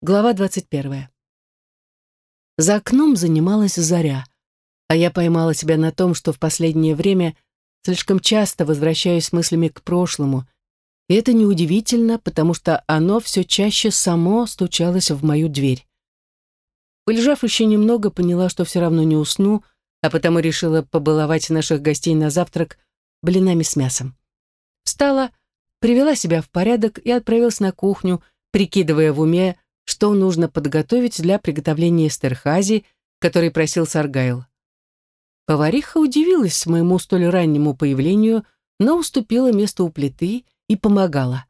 Глава 21. За окном занималась заря, а я поймала себя на том, что в последнее время слишком часто возвращаюсь мыслями к прошлому, и это неудивительно, потому что оно все чаще само стучалось в мою дверь. Полежав еще немного, поняла, что все равно не усну, а потому решила побаловать наших гостей на завтрак блинами с мясом. Встала, привела себя в порядок и отправилась на кухню, прикидывая в уме, что нужно подготовить для приготовления стерхази, который просил Саргайл. Повариха удивилась моему столь раннему появлению, но уступила место у плиты и помогала.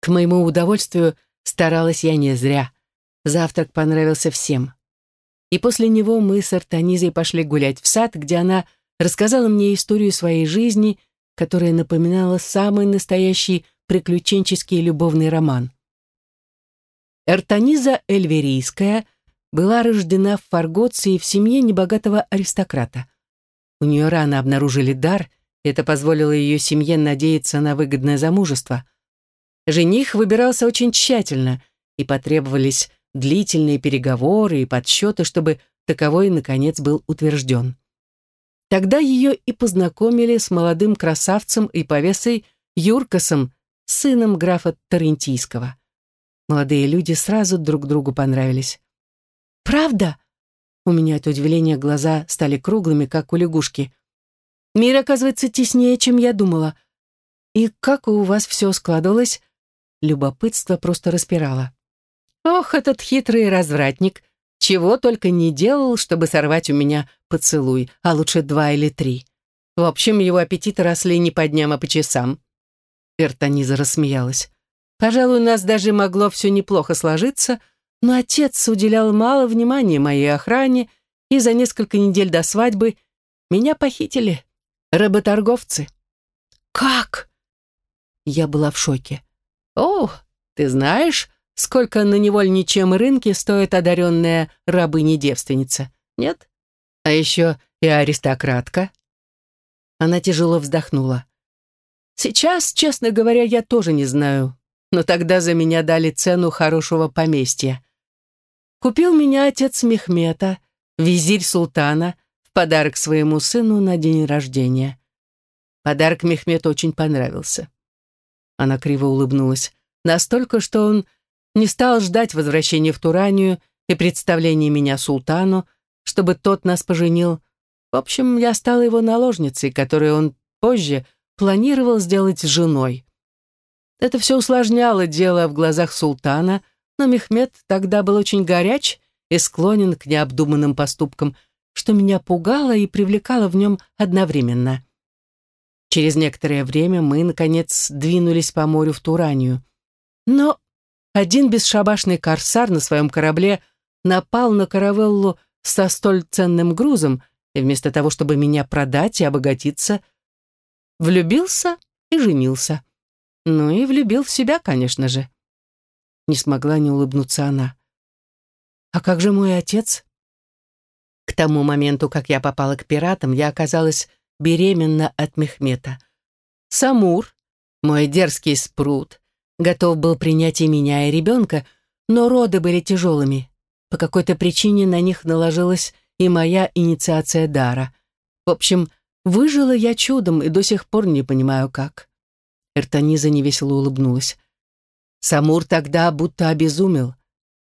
К моему удовольствию старалась я не зря. Завтрак понравился всем. И после него мы с Артанизой пошли гулять в сад, где она рассказала мне историю своей жизни, которая напоминала самый настоящий приключенческий любовный роман. Эртониза Эльверийская была рождена в Фаргоции в семье небогатого аристократа. У нее рано обнаружили дар, и это позволило ее семье надеяться на выгодное замужество. Жених выбирался очень тщательно, и потребовались длительные переговоры и подсчеты, чтобы таковой, наконец, был утвержден. Тогда ее и познакомили с молодым красавцем и повесой Юркасом, сыном графа Тарентийского. Молодые люди сразу друг другу понравились. «Правда?» У меня от удивления глаза стали круглыми, как у лягушки. «Мир, оказывается, теснее, чем я думала. И как у вас все складывалось?» Любопытство просто распирало. «Ох, этот хитрый развратник! Чего только не делал, чтобы сорвать у меня поцелуй, а лучше два или три. В общем, его аппетиты росли не по дням, а по часам». Эртониза рассмеялась. Пожалуй, у нас даже могло все неплохо сложиться, но отец уделял мало внимания моей охране, и за несколько недель до свадьбы меня похитили работорговцы. «Как?» Я была в шоке. «О, ты знаешь, сколько на невольничьем рынке стоит одаренная рабыня-девственница? Нет? А еще и аристократка?» Она тяжело вздохнула. «Сейчас, честно говоря, я тоже не знаю, но тогда за меня дали цену хорошего поместья. Купил меня отец Мехмета, визирь султана, в подарок своему сыну на день рождения. Подарок Мехмету очень понравился. Она криво улыбнулась. Настолько, что он не стал ждать возвращения в Туранию и представления меня султану, чтобы тот нас поженил. В общем, я стала его наложницей, которую он позже планировал сделать женой. Это все усложняло дело в глазах султана, но Мехмед тогда был очень горяч и склонен к необдуманным поступкам, что меня пугало и привлекало в нем одновременно. Через некоторое время мы, наконец, двинулись по морю в Туранию. Но один бесшабашный корсар на своем корабле напал на каравеллу со столь ценным грузом, и вместо того, чтобы меня продать и обогатиться, влюбился и женился. Ну и влюбил в себя, конечно же. Не смогла не улыбнуться она. А как же мой отец? К тому моменту, как я попала к пиратам, я оказалась беременна от Мехмета. Самур, мой дерзкий спрут, готов был принять и меня, и ребенка, но роды были тяжелыми. По какой-то причине на них наложилась и моя инициация дара. В общем, выжила я чудом и до сих пор не понимаю, как. Эртониза невесело улыбнулась. Самур тогда будто обезумел.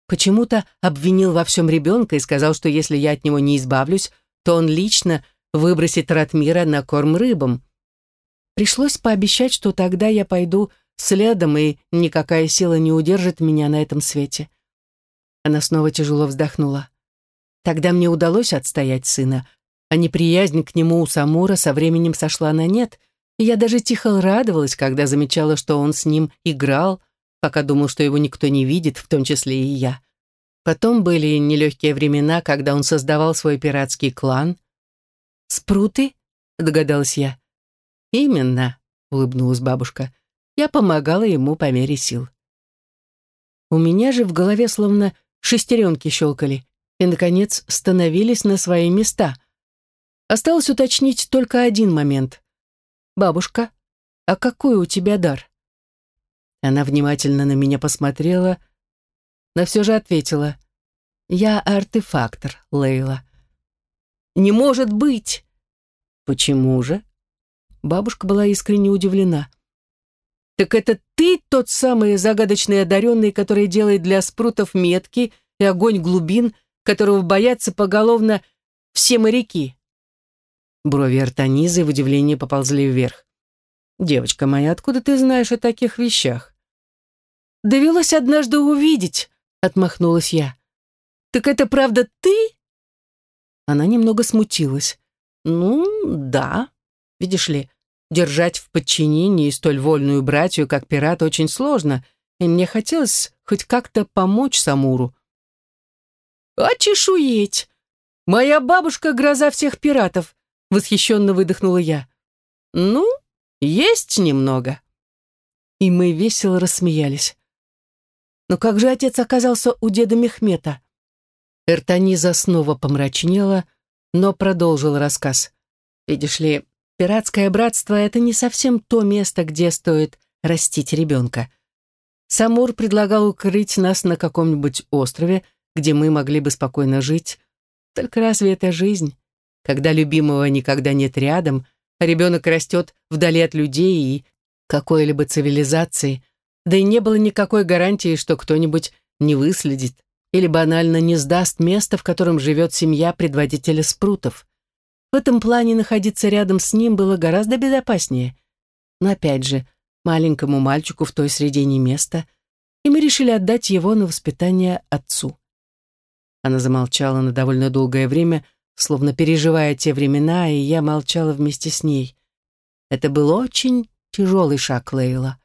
Почему-то обвинил во всем ребенка и сказал, что если я от него не избавлюсь, то он лично выбросит Ратмира на корм рыбам. Пришлось пообещать, что тогда я пойду следом, и никакая сила не удержит меня на этом свете. Она снова тяжело вздохнула. Тогда мне удалось отстоять сына, а неприязнь к нему у Самура со временем сошла на нет — я даже тихо радовалась, когда замечала, что он с ним играл, пока думал, что его никто не видит, в том числе и я. Потом были нелегкие времена, когда он создавал свой пиратский клан. «Спруты?» — догадалась я. «Именно», — улыбнулась бабушка. «Я помогала ему по мере сил». У меня же в голове словно шестеренки щелкали и, наконец, становились на свои места. Осталось уточнить только один момент. «Бабушка, а какой у тебя дар?» Она внимательно на меня посмотрела, но все же ответила. «Я артефактор, Лейла». «Не может быть!» «Почему же?» Бабушка была искренне удивлена. «Так это ты тот самый загадочный одаренный, который делает для спрутов метки и огонь глубин, которого боятся поголовно все моряки?» Брови Артанизы в удивлении поползли вверх. «Девочка моя, откуда ты знаешь о таких вещах?» «Довелось однажды увидеть», — отмахнулась я. «Так это правда ты?» Она немного смутилась. «Ну, да. Видишь ли, держать в подчинении столь вольную братью, как пират, очень сложно, и мне хотелось хоть как-то помочь Самуру». «А чешуеть! Моя бабушка — гроза всех пиратов!» — восхищенно выдохнула я. «Ну, есть немного». И мы весело рассмеялись. Но как же отец оказался у деда Мехмета? Эртаниза снова помрачнела, но продолжил рассказ. Видишь ли, пиратское братство — это не совсем то место, где стоит растить ребенка. Самур предлагал укрыть нас на каком-нибудь острове, где мы могли бы спокойно жить. Только разве это жизнь? Когда любимого никогда нет рядом, а ребенок растет вдали от людей и какой-либо цивилизации, да и не было никакой гарантии, что кто-нибудь не выследит или банально не сдаст место, в котором живет семья предводителя спрутов. В этом плане находиться рядом с ним было гораздо безопаснее. Но опять же, маленькому мальчику в той среде не место, и мы решили отдать его на воспитание отцу. Она замолчала на довольно долгое время, словно переживая те времена, и я молчала вместе с ней. Это был очень тяжелый шаг Лейла.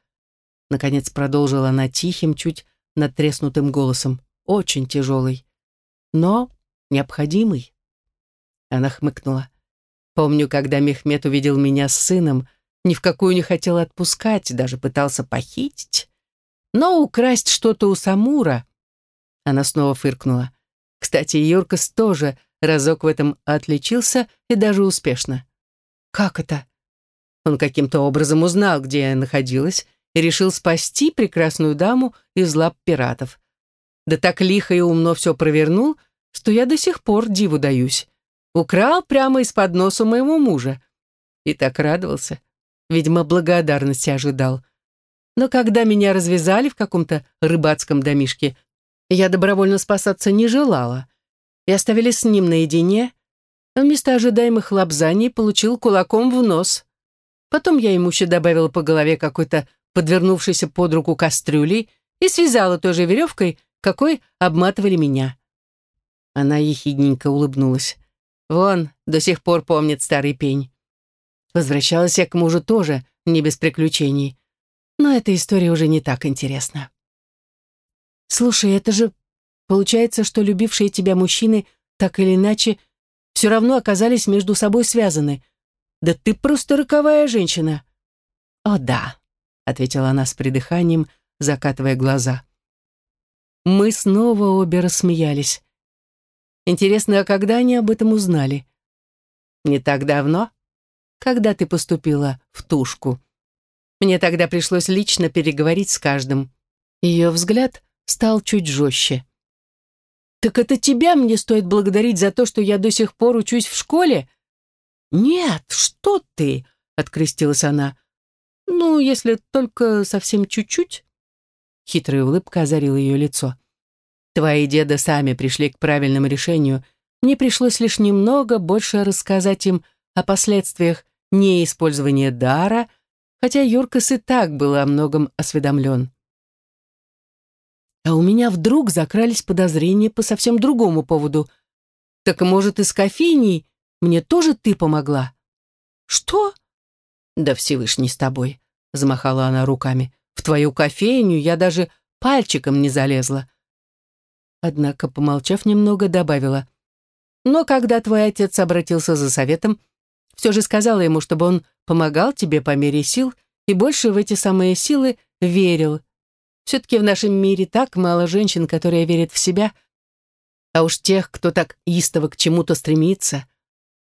Наконец продолжила она тихим, чуть надтреснутым голосом. Очень тяжелый. Но необходимый. Она хмыкнула. Помню, когда Мехмед увидел меня с сыном, ни в какую не хотел отпускать, даже пытался похитить. Но украсть что-то у Самура... Она снова фыркнула. Кстати, Юркас тоже разок в этом отличился и даже успешно. Как это? Он каким-то образом узнал, где я находилась, и решил спасти прекрасную даму из лап пиратов. Да так лихо и умно все провернул, что я до сих пор диву даюсь. Украл прямо из-под носа моему мужа. И так радовался. Видимо, благодарности ожидал. Но когда меня развязали в каком-то рыбацком домишке, я добровольно спасаться не желала. И оставили с ним наедине. Вместо ожидаемых лапзаний получил кулаком в нос. Потом я ему еще добавила по голове какой-то подвернувшейся под руку кастрюли и связала той же веревкой, какой обматывали меня. Она ехидненько улыбнулась. Вон, до сих пор помнит старый пень. Возвращалась я к мужу тоже, не без приключений. Но эта история уже не так интересна. Слушай, это же получается, что любившие тебя мужчины так или иначе все равно оказались между собой связаны. Да ты просто роковая женщина. О, да, ответила она с придыханием, закатывая глаза. Мы снова обе рассмеялись. Интересно, а когда они об этом узнали? Не так давно? Когда ты поступила в тушку? Мне тогда пришлось лично переговорить с каждым. Ее взгляд стал чуть жестче. «Так это тебя мне стоит благодарить за то, что я до сих пор учусь в школе?» «Нет, что ты!» — открестилась она. «Ну, если только совсем чуть-чуть». Хитрая улыбка озарила ее лицо. «Твои деды сами пришли к правильному решению. Мне пришлось лишь немного больше рассказать им о последствиях неиспользования дара, хотя Юркас и так был о многом осведомлен. А у меня вдруг закрались подозрения по совсем другому поводу. Так, может, и с кофейней мне тоже ты помогла? Что? Да Всевышний с тобой, замахала она руками. В твою кофейню я даже пальчиком не залезла. Однако, помолчав немного, добавила. Но когда твой отец обратился за советом, все же сказала ему, чтобы он помогал тебе по мере сил и больше в эти самые силы верил, все-таки в нашем мире так мало женщин, которые верят в себя, а уж тех, кто так истово к чему-то стремится.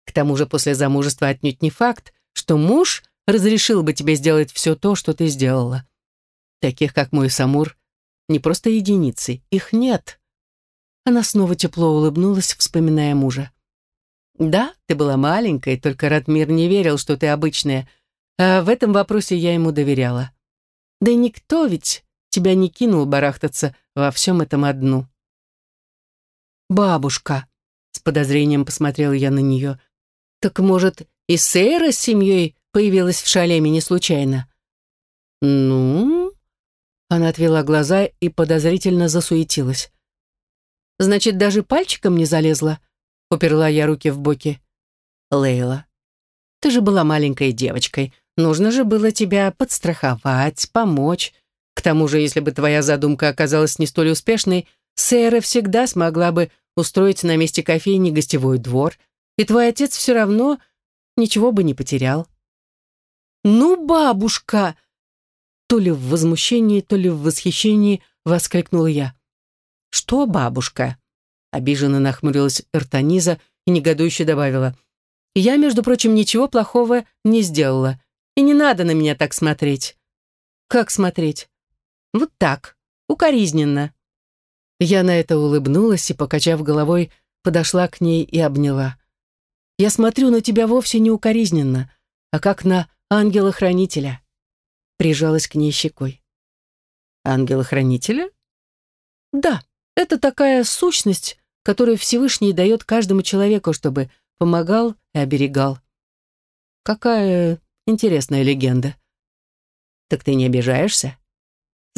К тому же после замужества отнюдь не факт, что муж разрешил бы тебе сделать все то, что ты сделала. Таких, как мой Самур, не просто единицы, их нет. Она снова тепло улыбнулась, вспоминая мужа. Да, ты была маленькой, только Ратмир не верил, что ты обычная, а в этом вопросе я ему доверяла. Да никто ведь тебя не кинул барахтаться во всем этом одну. «Бабушка», — с подозрением посмотрела я на нее, «так, может, и Сейра с семьей появилась в Шалеме не случайно?» «Ну?» Она отвела глаза и подозрительно засуетилась. «Значит, даже пальчиком не залезла?» Уперла я руки в боки. «Лейла, ты же была маленькой девочкой. Нужно же было тебя подстраховать, помочь. К тому же, если бы твоя задумка оказалась не столь успешной, Сэра всегда смогла бы устроить на месте кофейни гостевой двор, и твой отец все равно ничего бы не потерял. «Ну, бабушка!» То ли в возмущении, то ли в восхищении воскликнула я. «Что, бабушка?» Обиженно нахмурилась Эртаниза и негодующе добавила. «Я, между прочим, ничего плохого не сделала. И не надо на меня так смотреть». «Как смотреть?» «Вот так, укоризненно». Я на это улыбнулась и, покачав головой, подошла к ней и обняла. «Я смотрю на тебя вовсе не укоризненно, а как на ангела-хранителя». Прижалась к ней щекой. «Ангела-хранителя?» «Да, это такая сущность, которую Всевышний дает каждому человеку, чтобы помогал и оберегал. Какая интересная легенда. Так ты не обижаешься?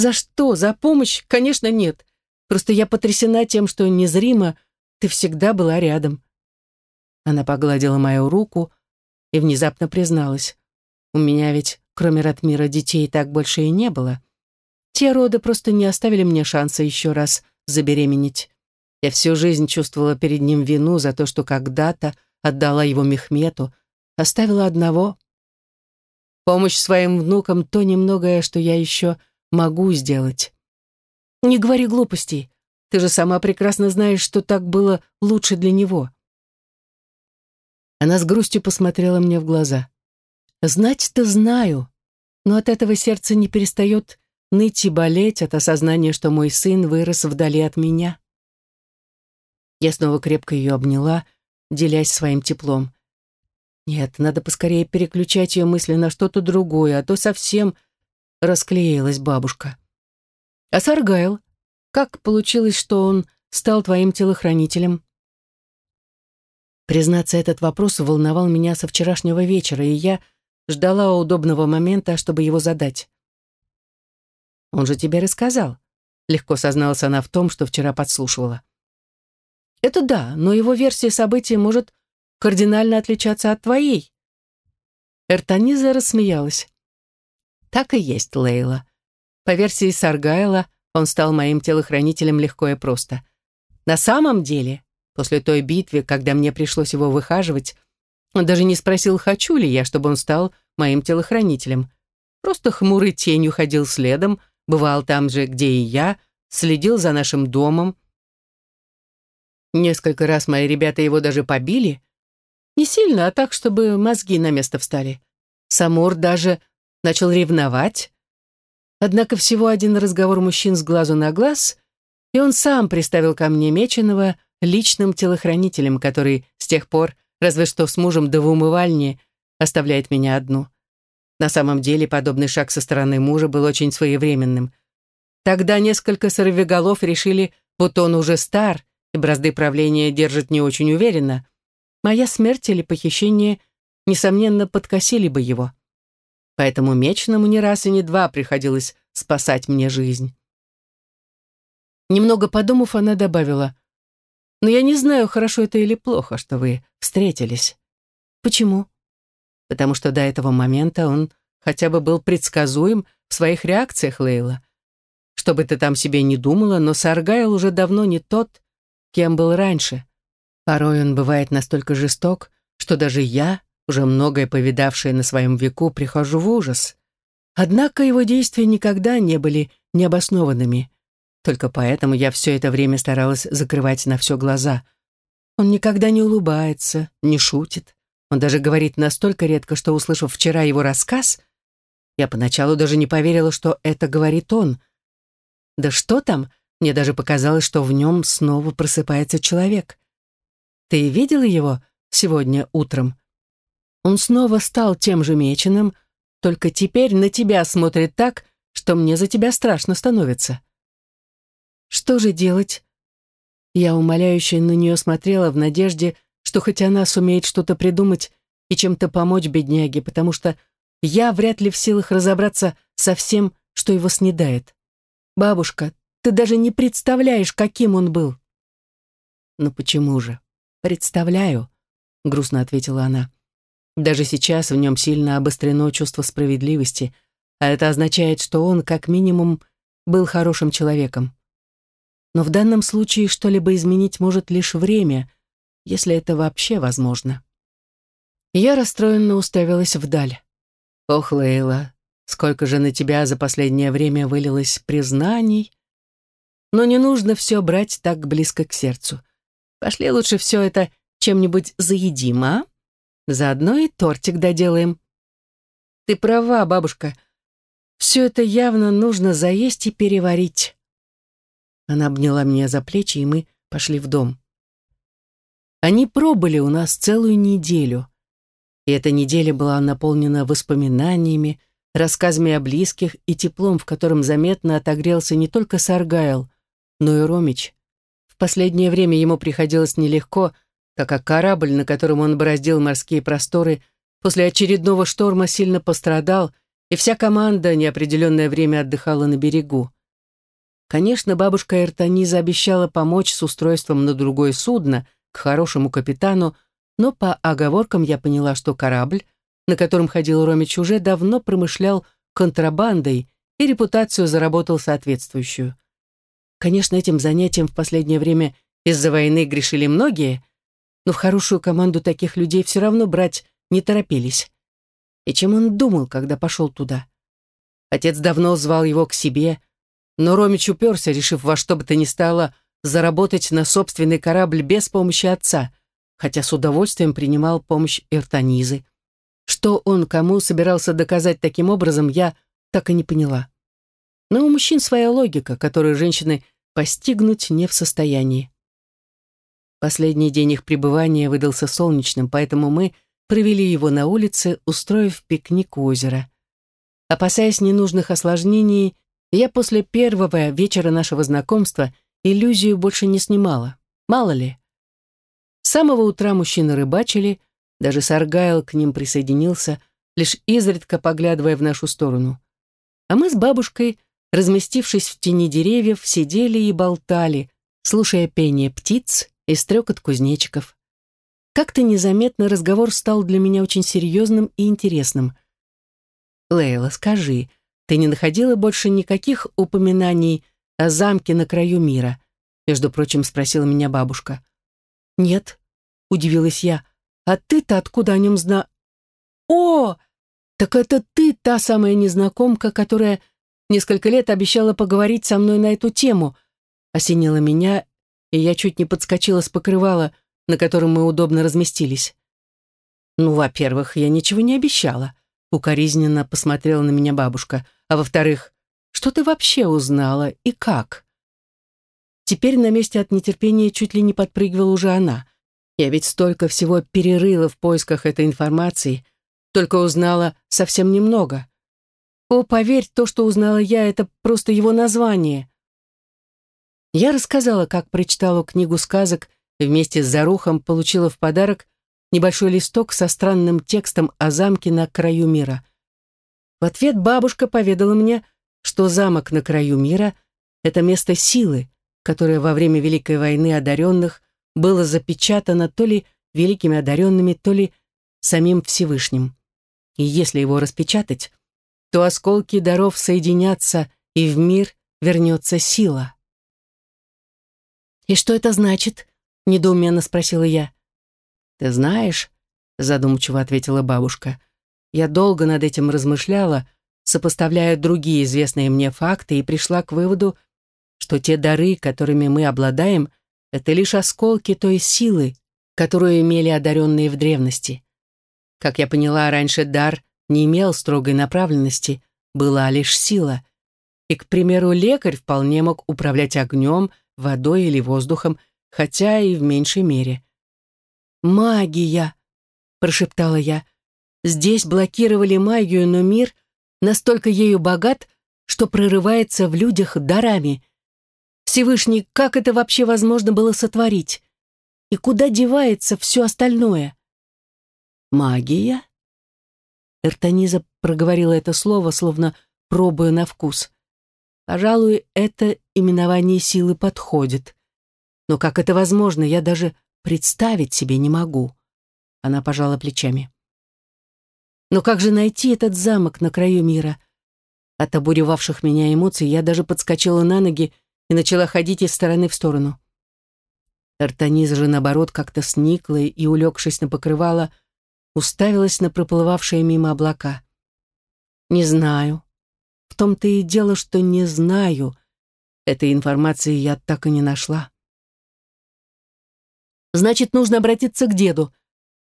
За что? За помощь? Конечно, нет. Просто я потрясена тем, что незримо ты всегда была рядом. Она погладила мою руку и внезапно призналась. У меня ведь, кроме Ратмира, детей так больше и не было. Те роды просто не оставили мне шанса еще раз забеременеть. Я всю жизнь чувствовала перед ним вину за то, что когда-то отдала его Мехмету, оставила одного. Помощь своим внукам — то немногое, что я еще могу сделать. Не говори глупостей. Ты же сама прекрасно знаешь, что так было лучше для него. Она с грустью посмотрела мне в глаза. Знать-то знаю, но от этого сердце не перестает ныть и болеть от осознания, что мой сын вырос вдали от меня. Я снова крепко ее обняла, делясь своим теплом. Нет, надо поскорее переключать ее мысли на что-то другое, а то совсем расклеилась бабушка. А Саргайл? Как получилось, что он стал твоим телохранителем? Признаться, этот вопрос волновал меня со вчерашнего вечера, и я ждала удобного момента, чтобы его задать. «Он же тебе рассказал», — легко созналась она в том, что вчера подслушивала. «Это да, но его версия событий может кардинально отличаться от твоей». Эртаниза рассмеялась. «Так и есть, Лейла. По версии Саргайла, он стал моим телохранителем легко и просто. На самом деле, после той битвы, когда мне пришлось его выхаживать, он даже не спросил, хочу ли я, чтобы он стал моим телохранителем. Просто хмурой тенью ходил следом, бывал там же, где и я, следил за нашим домом. Несколько раз мои ребята его даже побили. Не сильно, а так, чтобы мозги на место встали. Самур даже начал ревновать, Однако всего один разговор мужчин с глазу на глаз, и он сам приставил ко мне Меченого личным телохранителем, который с тех пор, разве что с мужем да в умывальне, оставляет меня одну. На самом деле, подобный шаг со стороны мужа был очень своевременным. Тогда несколько сорвиголов решили, будто он уже стар, и бразды правления держит не очень уверенно. Моя смерть или похищение, несомненно, подкосили бы его поэтому Мечному не раз и не два приходилось спасать мне жизнь. Немного подумав, она добавила, «Но я не знаю, хорошо это или плохо, что вы встретились». «Почему?» «Потому что до этого момента он хотя бы был предсказуем в своих реакциях, Лейла. Что бы ты там себе не думала, но Саргайл уже давно не тот, кем был раньше. Порой он бывает настолько жесток, что даже я, уже многое повидавшая на своем веку, прихожу в ужас. Однако его действия никогда не были необоснованными. Только поэтому я все это время старалась закрывать на все глаза. Он никогда не улыбается, не шутит. Он даже говорит настолько редко, что, услышав вчера его рассказ, я поначалу даже не поверила, что это говорит он. Да что там, мне даже показалось, что в нем снова просыпается человек. Ты видела его сегодня утром? Он снова стал тем же меченым, только теперь на тебя смотрит так, что мне за тебя страшно становится. Что же делать? Я умоляюще на нее смотрела в надежде, что хоть она сумеет что-то придумать и чем-то помочь бедняге, потому что я вряд ли в силах разобраться со всем, что его снедает. Бабушка, ты даже не представляешь, каким он был. Ну почему же? Представляю, грустно ответила она. Даже сейчас в нем сильно обострено чувство справедливости, а это означает, что он, как минимум, был хорошим человеком. Но в данном случае что-либо изменить может лишь время, если это вообще возможно. Я расстроенно уставилась вдаль. «Ох, Лейла, сколько же на тебя за последнее время вылилось признаний!» Но не нужно все брать так близко к сердцу. Пошли лучше все это чем-нибудь заедим, а? Заодно и тортик доделаем. Ты права, бабушка. Все это явно нужно заесть и переварить. Она обняла меня за плечи, и мы пошли в дом. Они пробыли у нас целую неделю. И эта неделя была наполнена воспоминаниями, рассказами о близких и теплом, в котором заметно отогрелся не только Саргайл, но и Ромич. В последнее время ему приходилось нелегко, так как корабль, на котором он бороздил морские просторы, после очередного шторма сильно пострадал, и вся команда неопределенное время отдыхала на берегу. Конечно, бабушка Эртаниза обещала помочь с устройством на другое судно, к хорошему капитану, но по оговоркам я поняла, что корабль, на котором ходил Ромич, уже давно промышлял контрабандой и репутацию заработал соответствующую. Конечно, этим занятием в последнее время из-за войны грешили многие, но в хорошую команду таких людей все равно брать не торопились. И чем он думал, когда пошел туда? Отец давно звал его к себе, но Ромич уперся, решив во что бы то ни стало заработать на собственный корабль без помощи отца, хотя с удовольствием принимал помощь Эртанизы. Что он кому собирался доказать таким образом, я так и не поняла. Но у мужчин своя логика, которую женщины постигнуть не в состоянии. Последний день их пребывания выдался солнечным, поэтому мы провели его на улице, устроив пикник у озера. Опасаясь ненужных осложнений, я после первого вечера нашего знакомства иллюзию больше не снимала. Мало ли. С самого утра мужчины рыбачили, даже Саргайл к ним присоединился, лишь изредка поглядывая в нашу сторону. А мы с бабушкой, разместившись в тени деревьев, сидели и болтали, слушая пение птиц и стрекот кузнечиков. Как-то незаметно разговор стал для меня очень серьезным и интересным. «Лейла, скажи, ты не находила больше никаких упоминаний о замке на краю мира? Между прочим, спросила меня бабушка. Нет, удивилась я. А ты-то откуда о нем зна... О, так это ты та самая незнакомка, которая несколько лет обещала поговорить со мной на эту тему. Осенила меня, и я чуть не подскочила с покрывала, на котором мы удобно разместились. Ну, во-первых, я ничего не обещала. Укоризненно посмотрела на меня бабушка. А во-вторых, что ты вообще узнала и как? Теперь на месте от нетерпения чуть ли не подпрыгивала уже она. Я ведь столько всего перерыла в поисках этой информации, только узнала совсем немного. О, поверь, то, что узнала я, это просто его название. Я рассказала, как прочитала книгу сказок и вместе с Зарухом получила в подарок небольшой листок со странным текстом о замке на краю мира. В ответ бабушка поведала мне, что замок на краю мира — это место силы, которое во время Великой войны одаренных было запечатано то ли великими одаренными, то ли самим Всевышним. И если его распечатать, то осколки даров соединятся, и в мир вернется сила. «И что это значит?» — недоуменно спросила я. «Ты знаешь», — задумчиво ответила бабушка, «я долго над этим размышляла, сопоставляя другие известные мне факты и пришла к выводу, что те дары, которыми мы обладаем, это лишь осколки той силы, которую имели одаренные в древности. Как я поняла, раньше дар не имел строгой направленности, была лишь сила. И, к примеру, лекарь вполне мог управлять огнем, водой или воздухом, хотя и в меньшей мере. «Магия!» — прошептала я. «Здесь блокировали магию, но мир настолько ею богат, что прорывается в людях дарами. Всевышний, как это вообще возможно было сотворить? И куда девается все остальное?» «Магия?» Эртониза проговорила это слово, словно пробуя на вкус. Пожалуй, это именование силы подходит. Но как это возможно, я даже представить себе не могу. Она пожала плечами. Но как же найти этот замок на краю мира? От обуревавших меня эмоций я даже подскочила на ноги и начала ходить из стороны в сторону. Артаниза же, наоборот, как-то сникла и, улегшись на покрывало, уставилась на проплывавшие мимо облака. «Не знаю. В том-то и дело, что не знаю. Этой информации я так и не нашла». «Значит, нужно обратиться к деду,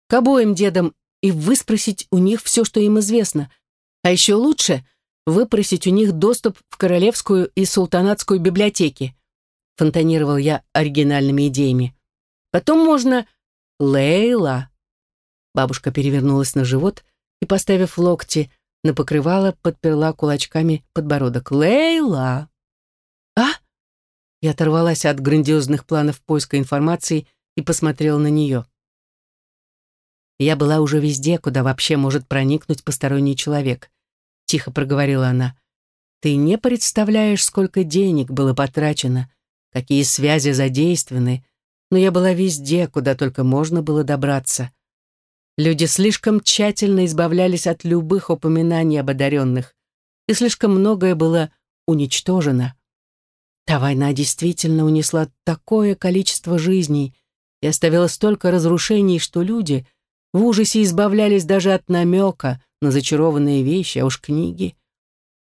к обоим дедам и выспросить у них все, что им известно. А еще лучше выпросить у них доступ в королевскую и султанатскую библиотеки», фонтанировал я оригинальными идеями. «Потом можно...» «Лейла», Бабушка перевернулась на живот и, поставив локти на покрывало, подперла кулачками подбородок. «Лейла!» «А?» Я оторвалась от грандиозных планов поиска информации и посмотрела на нее. «Я была уже везде, куда вообще может проникнуть посторонний человек», — тихо проговорила она. «Ты не представляешь, сколько денег было потрачено, какие связи задействованы, но я была везде, куда только можно было добраться. Люди слишком тщательно избавлялись от любых упоминаний об одаренных, и слишком многое было уничтожено. Та война действительно унесла такое количество жизней и оставила столько разрушений, что люди в ужасе избавлялись даже от намека на зачарованные вещи, а уж книги.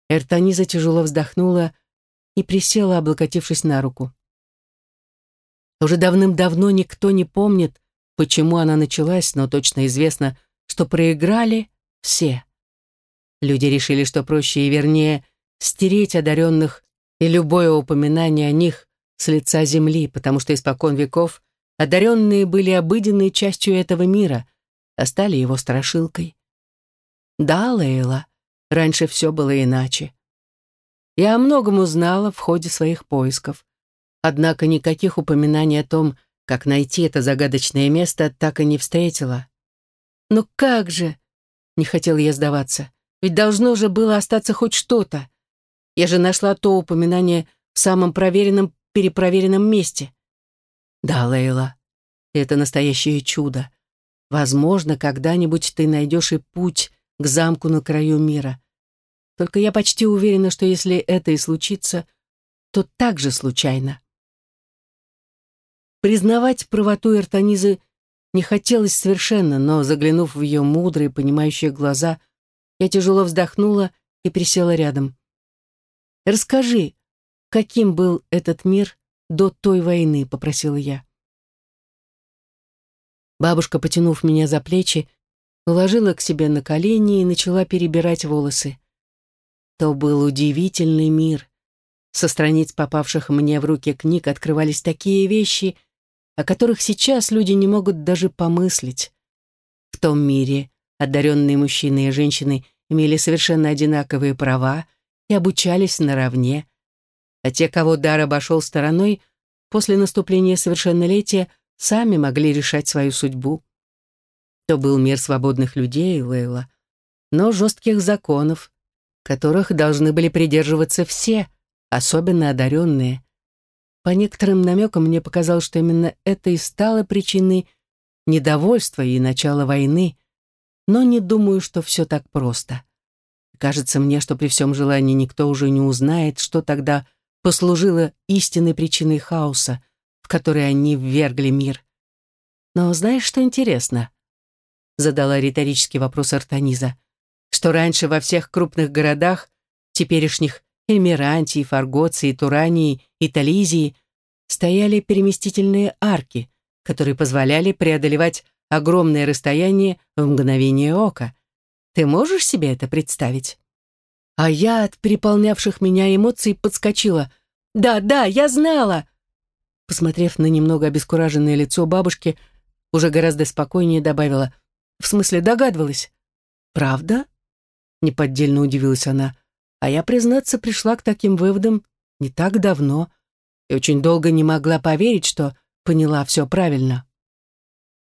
Эртаниза тяжело вздохнула и присела, облокотившись на руку. Уже давным-давно никто не помнит, Почему она началась, но точно известно, что проиграли все. Люди решили, что проще и вернее стереть одаренных и любое упоминание о них с лица земли, потому что испокон веков одаренные были обыденной частью этого мира, а стали его страшилкой. Да, Лейла, раньше все было иначе. Я о многом узнала в ходе своих поисков. Однако никаких упоминаний о том, как найти это загадочное место, так и не встретила. «Ну как же?» — не хотел я сдаваться. «Ведь должно же было остаться хоть что-то. Я же нашла то упоминание в самом проверенном, перепроверенном месте». «Да, Лейла, это настоящее чудо. Возможно, когда-нибудь ты найдешь и путь к замку на краю мира. Только я почти уверена, что если это и случится, то так же случайно. Признавать правоту Эртонизы не хотелось совершенно, но, заглянув в ее мудрые, понимающие глаза, я тяжело вздохнула и присела рядом. «Расскажи, каким был этот мир до той войны?» — попросила я. Бабушка, потянув меня за плечи, уложила к себе на колени и начала перебирать волосы. То был удивительный мир. Со страниц попавших мне в руки книг открывались такие вещи — о которых сейчас люди не могут даже помыслить. В том мире одаренные мужчины и женщины имели совершенно одинаковые права и обучались наравне, а те, кого дар обошел стороной, после наступления совершеннолетия сами могли решать свою судьбу. То был мир свободных людей, Лейла, но жестких законов, которых должны были придерживаться все, особенно одаренные. По некоторым намекам мне показалось, что именно это и стало причиной недовольства и начала войны, но не думаю, что все так просто. Кажется мне, что при всем желании никто уже не узнает, что тогда послужило истинной причиной хаоса, в который они ввергли мир. Но знаешь, что интересно? Задала риторический вопрос Артаниза. Что раньше во всех крупных городах, теперешних Эмирантии, Фаргоции, Турании и Тализии стояли переместительные арки, которые позволяли преодолевать огромное расстояние в мгновение ока. Ты можешь себе это представить? А я от переполнявших меня эмоций подскочила. «Да, да, я знала!» Посмотрев на немного обескураженное лицо бабушки, уже гораздо спокойнее добавила. «В смысле, догадывалась?» «Правда?» Неподдельно удивилась она. А я, признаться, пришла к таким выводам не так давно и очень долго не могла поверить, что поняла все правильно.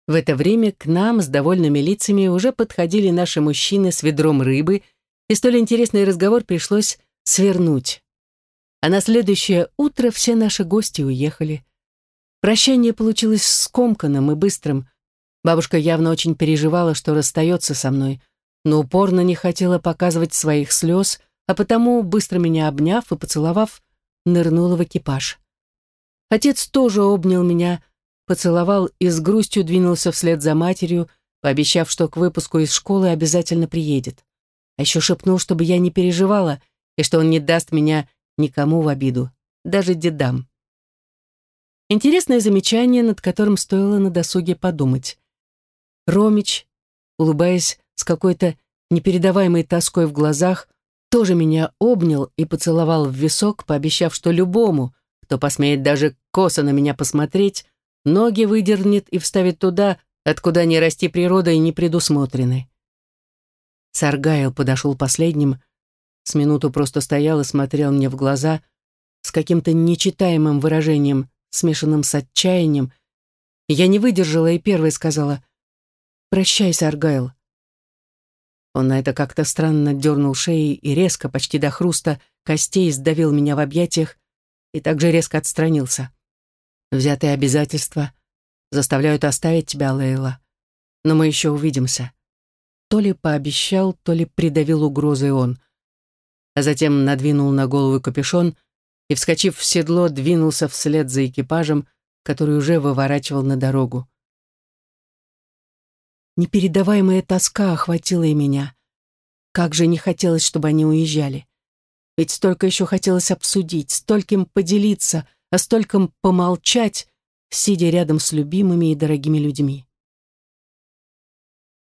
В это время к нам с довольными лицами уже подходили наши мужчины с ведром рыбы, и столь интересный разговор пришлось свернуть. А на следующее утро все наши гости уехали. Прощание получилось скомканным и быстрым. Бабушка явно очень переживала, что расстается со мной, но упорно не хотела показывать своих слез, а потому, быстро меня обняв и поцеловав, нырнула в экипаж. Отец тоже обнял меня, поцеловал и с грустью двинулся вслед за матерью, пообещав, что к выпуску из школы обязательно приедет. А еще шепнул, чтобы я не переживала и что он не даст меня никому в обиду, даже дедам. Интересное замечание, над которым стоило на досуге подумать. Ромич, улыбаясь с какой-то непередаваемой тоской в глазах, тоже меня обнял и поцеловал в висок, пообещав, что любому, кто посмеет даже косо на меня посмотреть, ноги выдернет и вставит туда, откуда не расти природа и не предусмотрены. Саргайл подошел последним, с минуту просто стоял и смотрел мне в глаза с каким-то нечитаемым выражением, смешанным с отчаянием. Я не выдержала и первой сказала «Прощай, Саргайл». Он на это как-то странно дернул шеей и резко, почти до хруста, костей сдавил меня в объятиях и также резко отстранился. Взятые обязательства заставляют оставить тебя, Лейла. Но мы еще увидимся. То ли пообещал, то ли придавил угрозой он. А затем надвинул на голову капюшон и, вскочив в седло, двинулся вслед за экипажем, который уже выворачивал на дорогу. Непередаваемая тоска охватила и меня. Как же не хотелось, чтобы они уезжали. Ведь столько еще хотелось обсудить, стольким поделиться — о стольком помолчать, сидя рядом с любимыми и дорогими людьми.